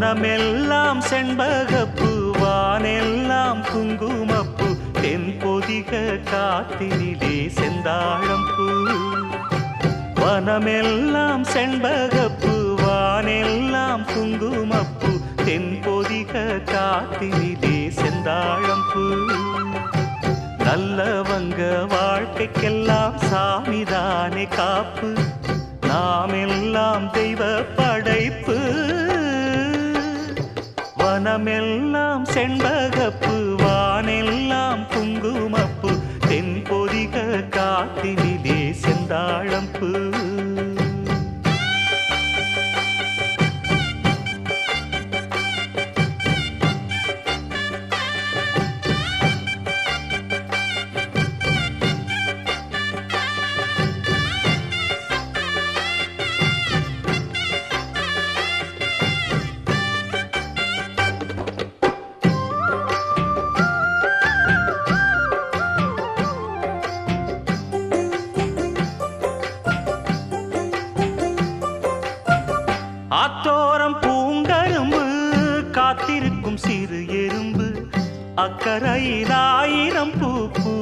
வனமெல்லாம் செண்பகப்பு வானெல்லாம் குங்குமப்பு தென் பொதிக காத்தினிலே செந்தாழம்பூ வனமெல்லாம் செண்பகப்பு வானெல்லாம் குங்குமப்பு தென் பொதிக காத்தினிலே செந்தாழம்பூ நல்லவங்க வாழ்க்கைக்கெல்லாம் சாமிதானே காப்பு. நாம் எல்லாம் தெய்வ படைப்பு. வானமெல்லாம் செண்பகப்பு வானெல்லாம் குங்குமப்பு தென் பொதிக காத்தினிலே செந்தாழம்பு. ஆத்தோரம் பூங்கரும்பு காத்திருக்கும் சிறு எறும்பு அக்கறையில் ஆயிரம் பூ பூ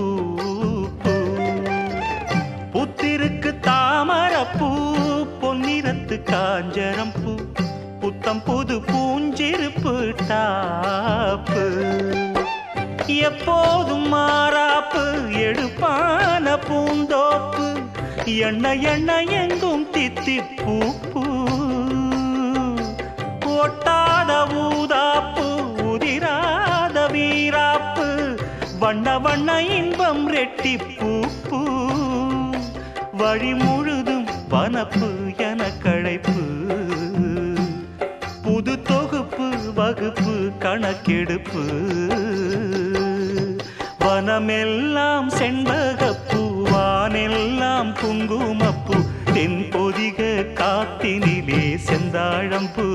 புத்திருக்கு தாமரப்பூ பொன்னிறத்து காஞ்சரம் பூ புத்தம் புது பூஞ்சிருப்பு டாப்பு. எப்போதும் மாறாப்பு எடுப்பான பூந்தோப்பு எண்ணெய் எண்ணெய் எங்கும் தித்தி பூ ஒட்டாத ஊதாப்பு உதிராத வீராப்பு வண்ண வண்ண இன்பம் ரெட்டிப்பூ பூ வழி முழுதும் வனப்பு என கழைப்பு புது தொகுப்பு வகுப்பு கணக்கெடுப்பு. வனமெல்லாம் செண்பகப்பூ வானெல்லாம் குங்குமப்பூ தென் பொதிக காத்தினிலே செந்தாழம்பூ.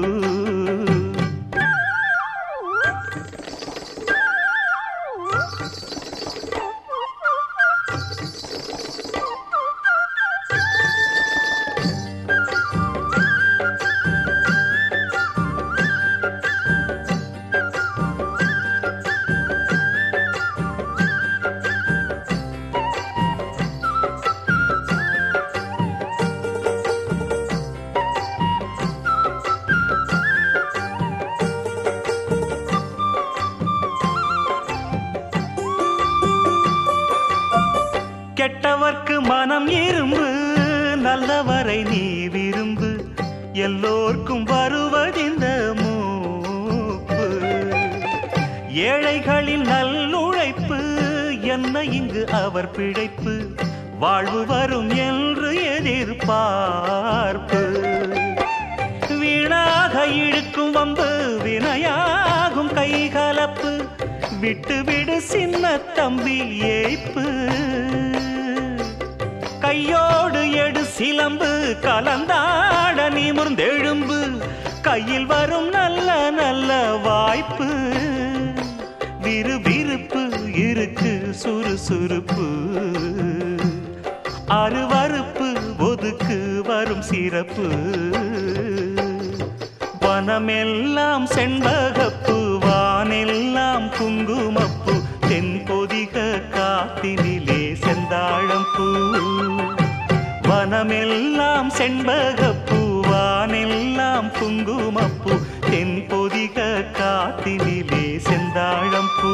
கெட்டவர்க்கு மனம் இரும்பு நல்லவரை நீ விரும்பு. எல்லோர்க்கும் வருவதிந்த மூப்பு. ஏழைகளின் நல்லுழைப்பு என்ன இங்கு அவர் பிழைப்பு? வாழ்வு வரும் என்று எதிர்பார்ப்பு. வீணாக இழுக்கும் வம்பு வினையாகும் கைகலப்பு. விட்டு விடு சின்ன தம்பி ஏய்ப்பு. கையோடு எடு சிலம்பு கலந்தாட நிமிர்ந்தெழும்பு கையில் வரும் நல்ல நல்ல வாய்ப்பு. விறுவிறுப்பு இருக்கு சுறுசுறுப்பு. அருவறுப்பு ஒதுக்கு வரும் சிறப்பு. வனமெல்லாம் செண்பகப்பு வானெல்லாம் குங்குமப்பு. தென் பொதிக செந்தாழம் பூ. வனமெல்லாம் செண்பகப்பூ வானெல்லாம் குங்குமப்பூ. தென் பொதிக செந்தாழம் பூ.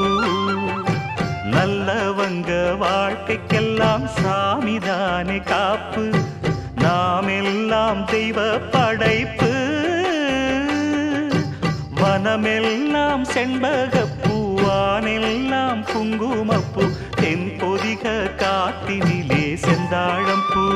நல்லவங்க வாழ்க்கைக்கெல்லாம் சாமிதானே காப்பு. நாம் எல்லாம் தெய்வ படைப்பு. வனமெல்லாம் செண்பகப்பூ வானெல்லாம் குங்குமப்பூ. தென் பொதிக செந்தாழம் செந்தாழம்பூ